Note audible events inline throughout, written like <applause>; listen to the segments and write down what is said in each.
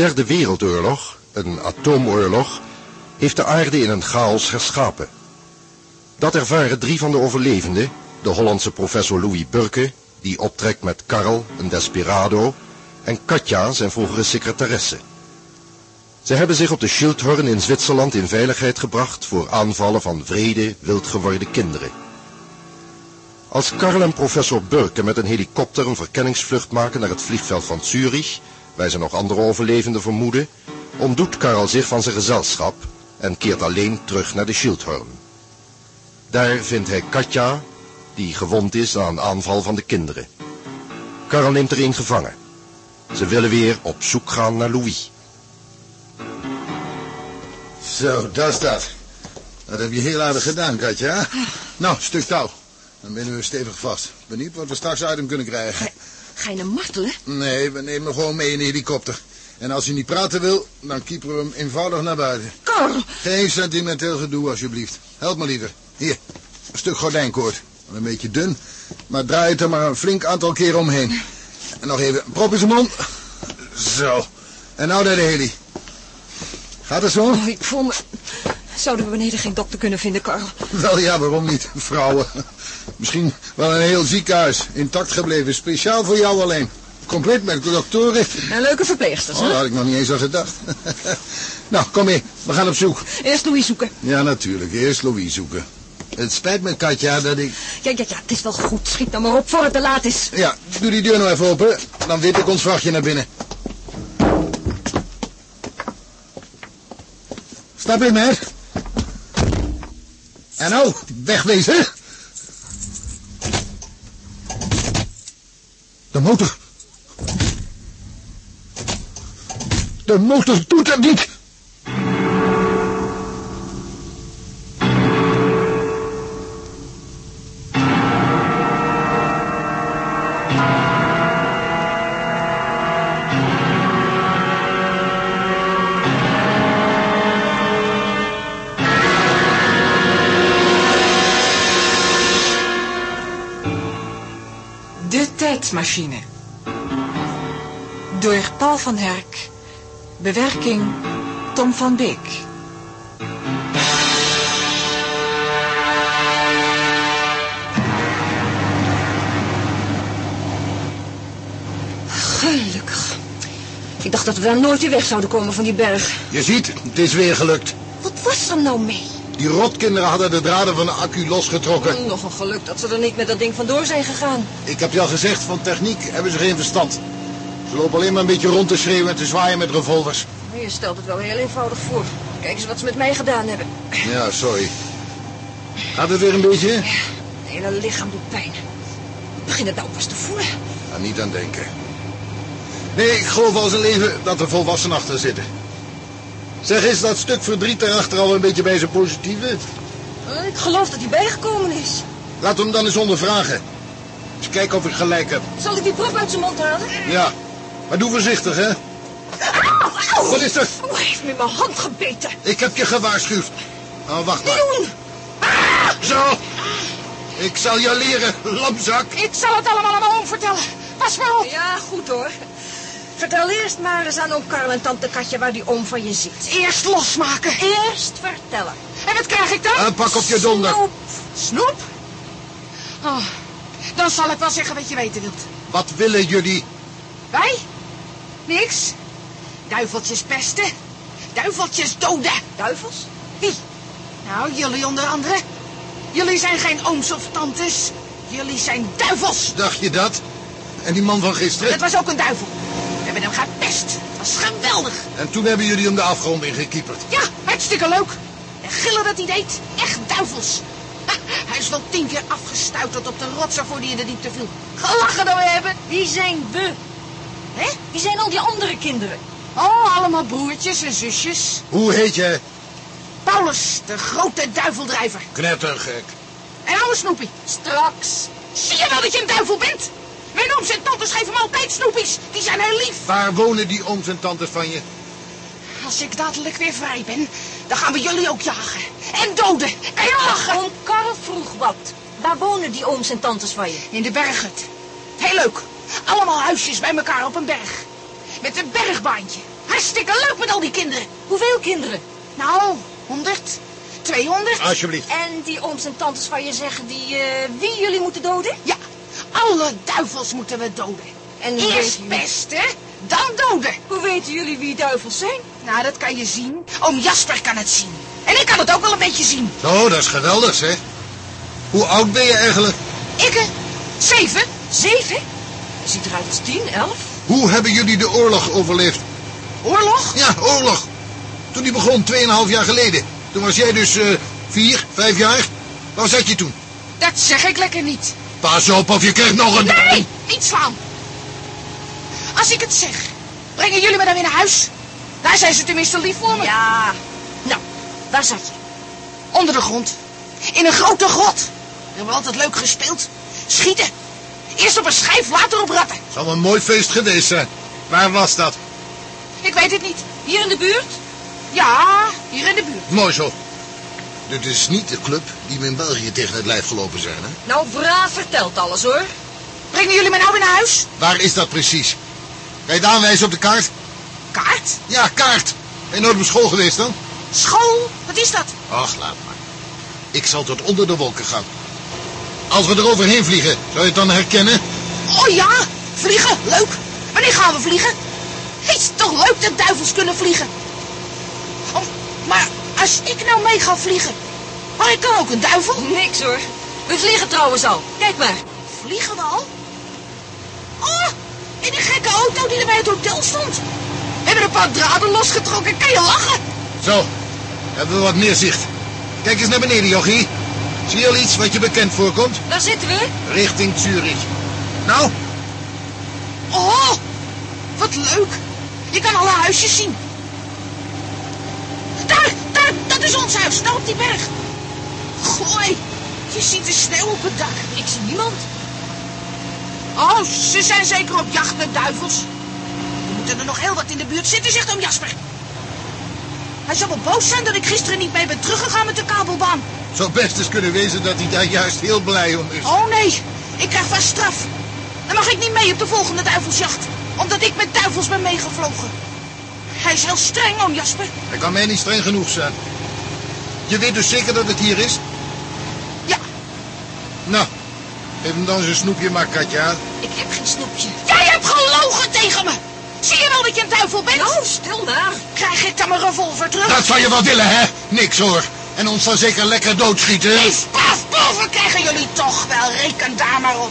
De Derde Wereldoorlog, een atoomoorlog, heeft de aarde in een chaos herschapen. Dat ervaren drie van de overlevenden, de Hollandse professor Louis Burke, die optrekt met Karl, een desperado, en Katja, zijn vroegere secretaresse. Ze hebben zich op de Schildhorn in Zwitserland in veiligheid gebracht voor aanvallen van vrede, wild geworden kinderen. Als Karl en professor Burke met een helikopter een verkenningsvlucht maken naar het vliegveld van Zurich, waar ze nog andere overlevenden vermoeden, ontdoet Karl zich van zijn gezelschap en keert alleen terug naar de Schildhorn. Daar vindt hij Katja, die gewond is aan een aanval van de kinderen. Karl neemt er een gevangen. Ze willen weer op zoek gaan naar Louis. Zo, dat is dat. Dat heb je heel aardig gedaan, Katja. Nou, stuk touw. Dan binnen we stevig vast. Benieuwd wat we straks uit hem kunnen krijgen. Ga, je hem martelen? Nee, we nemen hem gewoon mee in de helikopter. En als hij niet praten wil, dan kieperen we hem eenvoudig naar buiten. Karl! Geen sentimenteel gedoe, alsjeblieft. Help me liever. Hier, een stuk gordijnkoord. Een beetje dun, maar draai het er maar een flink aantal keren omheen. En nog even, prop in zijn mond. Zo. En nou naar de heli. Gaat het zo? Oh, ik voel me... Zouden we beneden geen dokter kunnen vinden, Karl? Wel ja, waarom niet, vrouwen? Misschien wel een heel ziekenhuis, intact gebleven, speciaal voor jou alleen. Compleet met doktoren. En leuke verpleegsters, Oh, hè? daar had ik nog niet eens aan gedacht. <laughs> nou, kom mee, we gaan op zoek. Eerst Louis zoeken. Ja, natuurlijk, eerst Louis zoeken. Het spijt me, Katja, dat ik... Ja, ja, ja, het is wel goed. Schiet nou maar op voor het te laat is. Ja, doe die deur nou even open, dan wip ik ons vrachtje naar binnen. Stap in, hè. En nou, wegwezen. De motor. De motor doet het niet. De tijdmachine. Door Paul van Herk. Bewerking Tom van Beek. Gelukkig. Ik dacht dat we daar nooit weer weg zouden komen van die berg. Je ziet, het is weer gelukt. Wat was er nou mee? Die rotkinderen hadden de draden van de accu losgetrokken. Nog een geluk dat ze er niet met dat ding vandoor zijn gegaan. Ik heb je al gezegd, van techniek hebben ze geen verstand. Ze lopen alleen maar een beetje rond te schreeuwen en te zwaaien met revolvers. Je stelt het wel heel eenvoudig voor. Kijk eens wat ze met mij gedaan hebben. Ja, sorry. Gaat het weer een beetje? Het hele lichaam doet pijn. Ik begin het nou pas te voelen. Ga niet aan denken. Nee, ik geloof al zijn leven dat er volwassenen achter zitten. Zeg, is dat stuk verdriet daarachter al een beetje bij zijn positieve? Eh, Ik geloof dat hij bijgekomen is. Laat hem dan eens ondervragen. Eens kijken of ik gelijk heb. Zal ik die prop uit zijn mond halen? Ja, maar doe voorzichtig, hè. Auw, auw. Wat is er? Oh, hij heeft me in mijn hand gebeten. Ik heb je gewaarschuwd. Nou, wacht maar. Leon! Zo. Ik zal je leren, lamzak. Ik zal het allemaal aan mijn oom vertellen. Pas maar op. Ja, goed hoor. Vertel eerst maar eens aan oom Karl en tante Katja waar die oom van je zit. Eerst losmaken. Eerst vertellen. En wat krijg ik dan? En pak op je donder. Snoep. Snoep? Oh, dan zal ik wel zeggen wat je weten wilt. Wat willen jullie? Wij? Niks. Duiveltjes pesten. Duiveltjes doden. Duivels? Wie? Nou, jullie onder andere. Jullie zijn geen ooms of tantes. Jullie zijn duivels. Dacht je dat? En die man van gisteren? Het was ook een duivel. We hebben hem gepest. Het was geweldig. En toen hebben jullie hem de afgrond ingekieperd. Ja, hartstikke leuk. En gillen dat hij deed. Echt duivels. Ha, Hij is wel tien keer afgestuiterd op de rots waarvoor hij in de diepte viel. Gelachen dat we hebben. Wie zijn we? Hè? Wie zijn al die andere kinderen? Oh, allemaal broertjes en zusjes. Hoe heet je? Paulus, de grote duiveldrijver. Knettergek. En oude Snoepie. Straks. Zie je wel dat je een duivel bent? Mijn ooms en tantes geven me altijd snoepies. Die zijn heel lief. Waar wonen die ooms en tantes van je? Als ik dadelijk weer vrij ben, dan gaan we jullie ook jagen. En doden. En lachen. Oom Karl vroeg wat. Waar wonen die ooms en tantes van je? In de berghut. Heel leuk. Allemaal huisjes bij elkaar op een berg. Met een bergbaantje. Hartstikke leuk met al die kinderen. Hoeveel kinderen? Nou, 100, 200. Alsjeblieft. En die ooms en tantes van je zeggen die, eh, wie jullie moeten doden? Ja, alle duivels moeten we doden. En Eerst pesten, dan doden. Hoe weten jullie wie duivels zijn? Nou, dat kan je zien. Oom Jasper kan het zien. En ik kan het ook wel een beetje zien. Zo, dat is geweldig, zeg. Hoe oud ben je eigenlijk? Ik, eh, zeven. Zeven? Je ziet eruit als tien, elf. Hoe hebben jullie de oorlog overleefd? Oorlog? Ja, oorlog. Toen die begon, 2,5 jaar geleden. Toen was jij dus eh, vier, vijf jaar. Waar zat je toen? Dat zeg ik lekker niet. Pas op of je krijgt nog een... Nee, niet slaan. Als ik het zeg, brengen jullie me dan weer naar huis? Daar zijn ze tenminste lief voor me. Ja. Nou, waar zat je? Onder de grond. In een grote grot. We hebben altijd leuk gespeeld. Schieten. Eerst op een schijf, later op ratten. Zal een mooi feest geweest zijn. Waar was dat? Ik weet het niet. Hier in de buurt? Ja, hier in de buurt. Mooi zo. Dit is niet de club die we in België tegen het lijf gelopen zijn, hè? Nou, braaf vertelt alles hoor. Brengen jullie me nou weer naar huis? Waar is dat precies? Kan je het aanwijzen op de kaart? Kaart? Ja, kaart. Ben je nooit op school geweest dan? School? Wat is dat? Ach, laat maar. Ik zal tot onder de wolken gaan. Als we er overheen vliegen, zou je het dan herkennen? Oh ja, vliegen. Leuk. Wanneer gaan we vliegen? Het is toch leuk dat duivels kunnen vliegen. Oh, maar als ik nou mee ga vliegen, maar ik kan ook een duivel. Niks hoor. We vliegen trouwens al. Kijk maar. Vliegen we al? Oh, in die gekke auto die er bij het hotel stond. We hebben een paar draden losgetrokken, kan je lachen? Zo, hebben we wat meer zicht. Kijk eens naar beneden, Jochie. Zie je al iets wat je bekend voorkomt? Daar zitten we. Richting Zurich. Nou, Oh, wat leuk. Je kan alle huisjes zien. Dat is ons huis, daar op die berg. Gooi, je ziet de sneeuw op het dak. Ik zie niemand. Oh, ze zijn zeker op jacht naar duivels. Er moeten er nog heel wat in de buurt zitten, zegt oom Jasper. Hij zal wel boos zijn dat ik gisteren niet mee ben teruggegaan met de kabelbaan. zou best eens kunnen wezen dat hij daar juist heel blij om is. Oh nee, ik krijg vast straf. Dan mag ik niet mee op de volgende duivelsjacht. Omdat ik met duivels ben meegevlogen. Hij is heel streng, oom Jasper. Hij kan mij niet streng genoeg zijn. Je weet dus zeker dat het hier is? Ja, Nou, geef hem dan zijn snoepje maar, Katja. Ik heb geen snoepje. jij hebt gelogen tegen me. Zie je wel dat je een duivel bent? Nou, stil maar. Krijg ik dan mijn revolver terug? Dat zou je wel willen, hè? Niks hoor. En ons dan zeker lekker doodschieten. Die strafboven krijgen jullie toch wel. Reken daar maar op.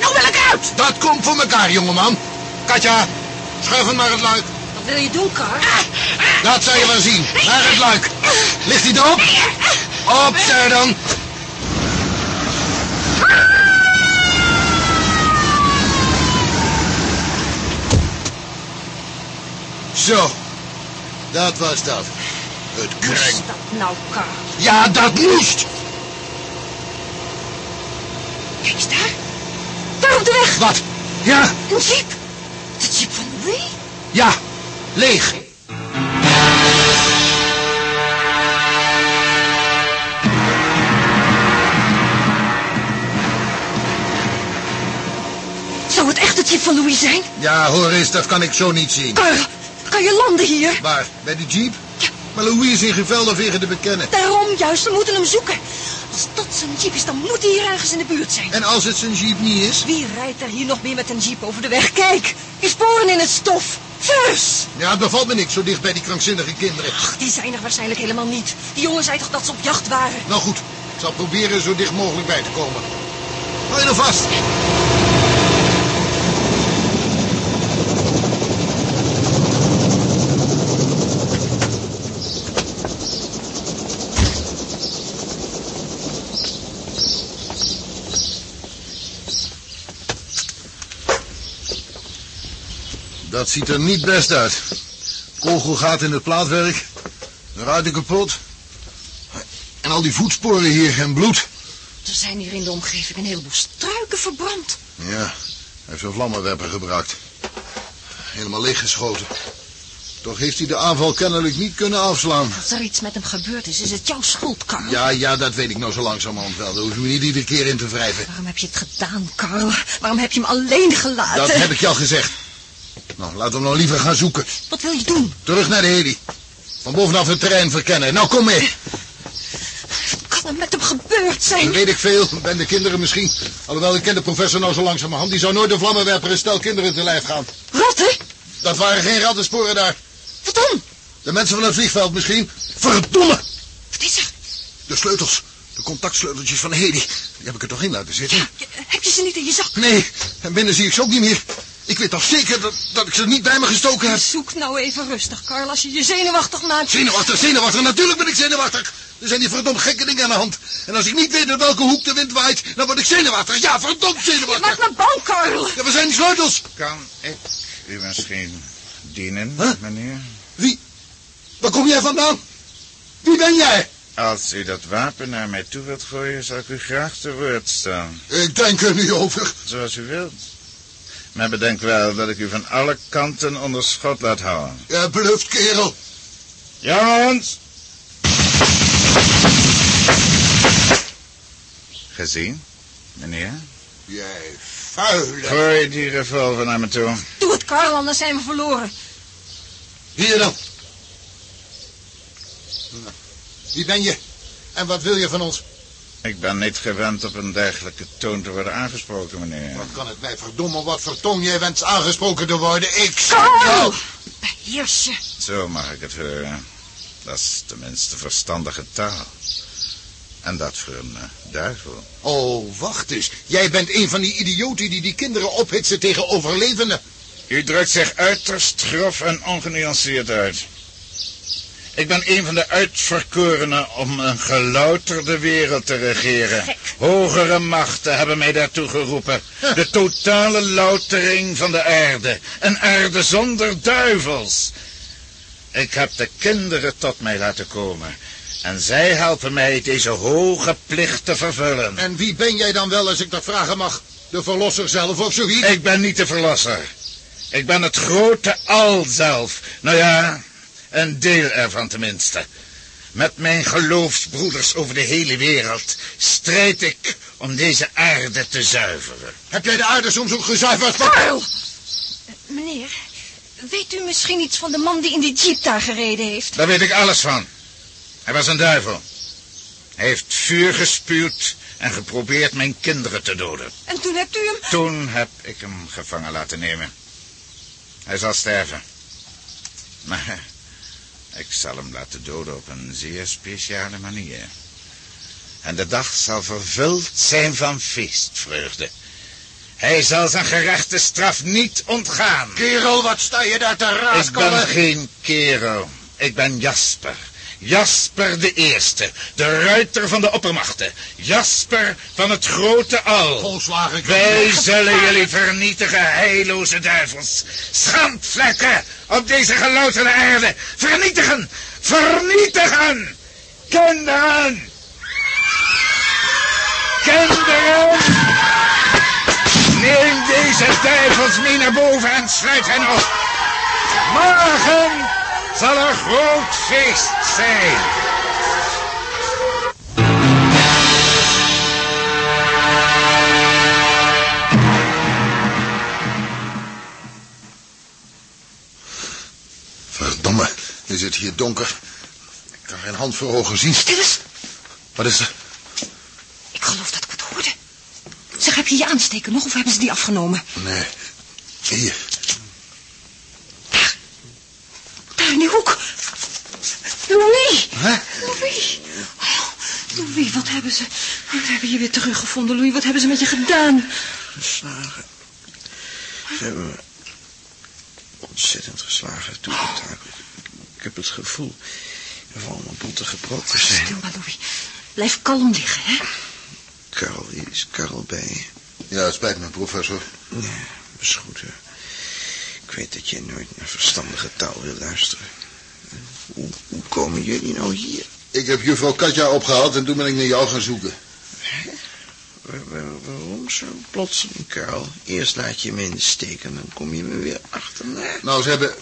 Nou wil ik uit. Dat komt voor elkaar, jongeman. Katja, schuif hem naar het luik. Wil je doen, Kar? Dat zal je wel zien. Naar het luik. Ligt hij erop? Opzij dan. Zo, dat was dat. Het kreng. dat nou, Kar? Ja, dat moest. Kijk eens daar. Daar op de weg. Wat? Ja, Een jeep. De jeep van Louis. ja, leeg. Zou het echt de jeep van Louis zijn? Ja, hoor eens, dat kan ik zo niet zien. Kar, kan je landen hier? Waar? Bij de jeep? Maar Louis is in gevelde vegen te bekennen. Daarom juist, we moeten hem zoeken. Als dat zijn jeep is, dan moet hij hier ergens in de buurt zijn. En als het zijn jeep niet is? Wie rijdt er hier nog meer met een jeep over de weg? Kijk, die sporen in het stof. Zus! Ja, het bevalt me niks zo dicht bij die krankzinnige kinderen. Ach, die zijn er waarschijnlijk helemaal niet. Die jongen zei toch dat ze op jacht waren? Nou goed, ik zal proberen zo dicht mogelijk bij te komen. Hou je nou vast. Dat ziet er niet best uit. Kogel gaat in het plaatwerk. De ruiten kapot. En al die voetsporen hier en bloed. Er zijn hier in de omgeving een heleboel struiken verbrand. Ja, hij heeft zijn vlammenwerper gebruikt. Helemaal leeggeschoten. Toch heeft hij de aanval kennelijk niet kunnen afslaan. Als er iets met hem gebeurd is, is het jouw schuld, Karl. Ja, ja, dat weet ik nou zo langzamerhand wel. Daar hoef je me niet iedere keer in te wrijven. Waarom heb je het gedaan, Karl? Waarom heb je hem alleen gelaten? Dat heb ik je al gezegd. Nou, laten we hem nou liever gaan zoeken. Wat wil je doen? Terug naar de heli. Van bovenaf het terrein verkennen. Nou, kom mee. Wat kan er met hem gebeurd Dat zijn? weet ik veel. Ben de kinderen misschien. Alhoewel, ik ken de professor nou zo langzamerhand. Die zou nooit een vlammenwerper een stel kinderen te lijf gaan. Rotten? Dat waren geen rattensporen daar. Wat dan? De mensen van het vliegveld misschien. Verdomme! Wat is er? De sleutels. De contactsleuteltjes van de heli. Die heb ik er toch in laten zitten? Heb je ze niet in je zak? Nee, en binnen zie ik ze ook niet meer. Ik weet toch zeker dat, dat ik ze niet bij me gestoken heb. Zoek nou even rustig, Karl, als je je zenuwachtig maakt. Zenuwachtig, zenuwachtig. Natuurlijk ben ik zenuwachtig. Er zijn die verdomd gekke dingen aan de hand. En als ik niet weet uit welke hoek de wind waait, dan word ik zenuwachtig. Ja, verdomd Je zenuwachtig. maakt me bang, Karl. Ja, waar zijn die sleutels? Kan ik u misschien dienen, Huh? meneer? Wie? Waar kom jij vandaan? Wie ben jij? Als u dat wapen naar mij toe wilt gooien, zal ik u graag te woord staan. Ik denk er niet over. Zoals u wilt. Maar bedenk wel dat ik u van alle kanten onder schot laat houden. Ja, bluft, kerel. Jongens! Gezien, meneer? Jij vuile. Gooi die revolver naar me toe. Doe het, Karl, anders zijn we verloren. Hier dan. Wie ben je? En wat wil je van ons? Ik ben niet gewend op een dergelijke toon te worden aangesproken, meneer. Wat kan het mij verdommen wat voor toon jij wenst aangesproken te worden? Ik Karl! Beheers je. Zo mag ik het horen. Dat is tenminste verstandige taal. En dat voor een eh, duivel. Oh, wacht eens. Jij bent een van die idioten die die kinderen ophitsen tegen overlevenden. U drukt zich uiterst grof en ongenuanceerd uit. Ik ben een van de uitverkorenen om een gelouterde wereld te regeren. Gek. Hogere machten hebben mij daartoe geroepen. De totale loutering van de aarde. Een aarde zonder duivels. Ik heb de kinderen tot mij laten komen. En zij helpen mij deze hoge plicht te vervullen. En wie ben jij dan wel, als ik dat vragen mag? De verlosser zelf of zoiets? Ik ben niet de verlosser. Ik ben het grote al zelf. Nou ja, een deel ervan tenminste. Met mijn geloofsbroeders over de hele wereld strijd ik om deze aarde te zuiveren. Heb jij de aarde soms ook gezuiverd? Karl! Meneer, weet u misschien iets van de man die in die jeep daar gereden heeft? Daar weet ik alles van. Hij was een duivel. Hij heeft vuur gespuwd en geprobeerd mijn kinderen te doden. En toen hebt u hem... Toen heb ik hem gevangen laten nemen. Hij zal sterven. Maar ik zal hem laten doden op een zeer speciale manier. En de dag zal vervuld zijn van feestvreugde. Hij zal zijn gerechte straf niet ontgaan. Kerel, wat sta je daar te Ik ben geen kerel. Ik ben Jasper. Jasper de Eerste. De ruiter van de oppermachten. Jasper van het grote al. Wij zullen jullie vernietigen, heilloze duivels. Schandvlekken op deze gelouterde aarde. Vernietigen! Vernietigen! Kinderen! Kinderen! Neem deze duivels mee naar boven en sluit hen op. Morgen zal er groot feest zijn. Verdomme, is het hier donker. Ik kan geen hand voor ogen zien. Stil eens. Wat is er? Ik geloof dat ik het hoorde. Zeg, heb je je aansteken nog of hebben ze die afgenomen? Nee. Hier. Daar in die hoek. Louis! Hè? Louis! Oh, Louis, wat hebben ze... We hebben je weer teruggevonden, Louis. Wat hebben ze met je gedaan? Geslagen. Ze hebben me ontzettend geslagen. Ik heb het gevoel al mijn botten gebroken zijn. Stil maar, Louis. Blijf kalm liggen, hè? Karel, hier is Karel bij je. Ja, het spijt me, professor. Nee, is goed. Ik weet dat jij nooit naar verstandige taal wil luisteren. Hoe, hoe komen jullie nou hier? Ik heb juffrouw Katja opgehaald en toen ben ik naar jou gaan zoeken. Waar- waar- waarom zo plotseling, Karel? Eerst laat je me in de steek en dan kom je me weer achterna. Nou, ze hebben,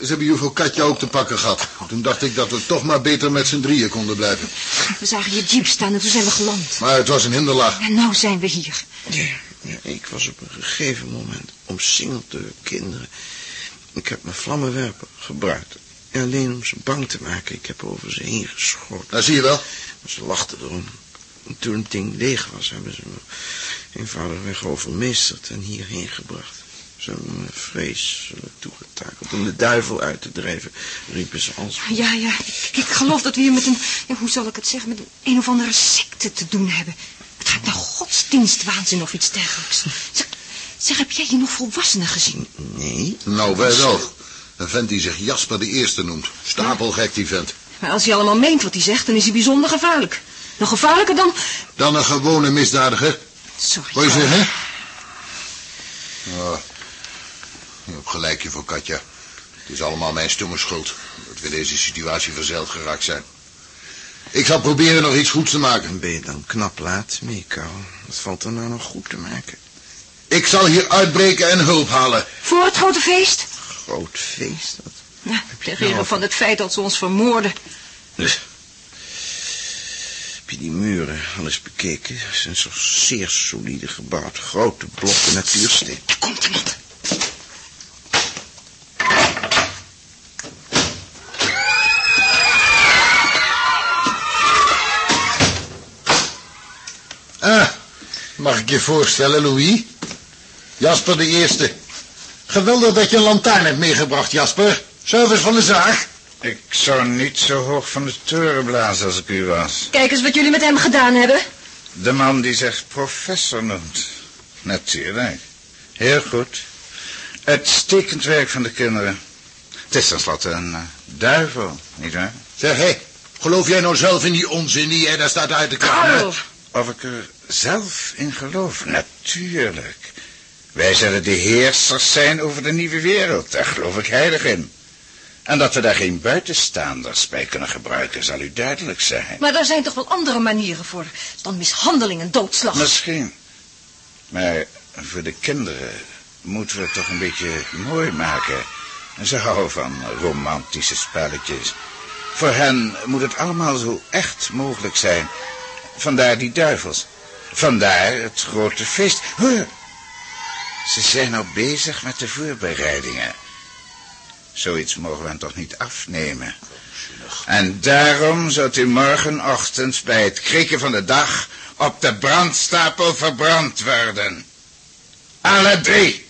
ze hebben juffrouw Katja ook te pakken gehad. Toen dacht ik dat we toch maar beter met z'n drieën konden blijven. We zagen je jeep staan en toen zijn we geland. Maar het was een hinderlaag. En nou zijn we hier. Ja, ja, ik was op een gegeven moment omsingeld door kinderen. Ik heb mijn vlammenwerper gebruikt. Alleen om ze bang te maken. Ik heb over ze heen geschoten. Nou, zie je wel. Ze lachten erom. En toen het ding leeg was, hebben ze me eenvoudigweg overmeesterd en hierheen gebracht. Ze hebben me vreselijk toegetakeld om de duivel uit te drijven, riepen ze als... Ja, ja, ik, ik geloof dat we hier met een, ja, hoe zal ik het zeggen, met een, een of andere secte te doen hebben. Het gaat naar godsdienstwaanzin of iets dergelijks. Zeg, zeg, heb jij hier nog volwassenen gezien? Nee, Nou, wij wel. Een vent die zich Jasper de Eerste noemt. Stapelgek, die vent. Maar als hij allemaal meent wat hij zegt, dan is hij bijzonder gevaarlijk. Nog gevaarlijker dan... Dan een gewone misdadiger. Sorry. Wat je zeggen? Ja, je hebt gelijkje voor Katja. Het is allemaal mijn stomme schuld. Dat we in deze situatie verzeild geraakt zijn. Ik zal proberen nog iets goeds te maken. ben je dan knap laat Karel. Wat valt er nou nog goed te maken? Ik zal hier uitbreken en hulp halen. Voor het grote feest? Groot feest, dat... Ja, ter ere van het feit dat ze ons vermoorden. Dus. Heb je die muren al eens bekeken? Ze zijn zo zeer solide gebouwd. Grote blokken natuursteen. Er komt iemand. Ah, mag ik je voorstellen, Louis? Jasper de Eerste. Geweldig dat je een lantaarn hebt meegebracht, Jasper. Service van de zaak. Ik zou niet zo hoog van de toren blazen als ik u was. Kijk eens wat jullie met hem gedaan hebben. De man die zich professor noemt. Natuurlijk. Heel goed. Uitstekend werk van de kinderen. Het is tenslotte een eh, duivel, nietwaar? Zeg, hé, geloof jij nou zelf in die onzin die jij daar staat uit kramen? Karel. Of ik er zelf in geloof? Natuurlijk. Wij zullen de heersers zijn over de nieuwe wereld. Daar geloof ik heilig in. En dat we daar geen buitenstaanders bij kunnen gebruiken, zal u duidelijk zijn. Maar daar zijn toch wel andere manieren voor dan mishandeling en doodslag. Misschien. Maar voor de kinderen moeten we het toch een beetje mooi maken. Ze houden van romantische spelletjes. Voor hen moet het allemaal zo echt mogelijk zijn. Vandaar die duivels. Vandaar het grote feest. Hoor. Ze zijn al bezig met de voorbereidingen. Zoiets mogen we hen toch niet afnemen. En daarom zult u morgenochtend bij het krieken van de dag op de brandstapel verbrand worden. Alle drie.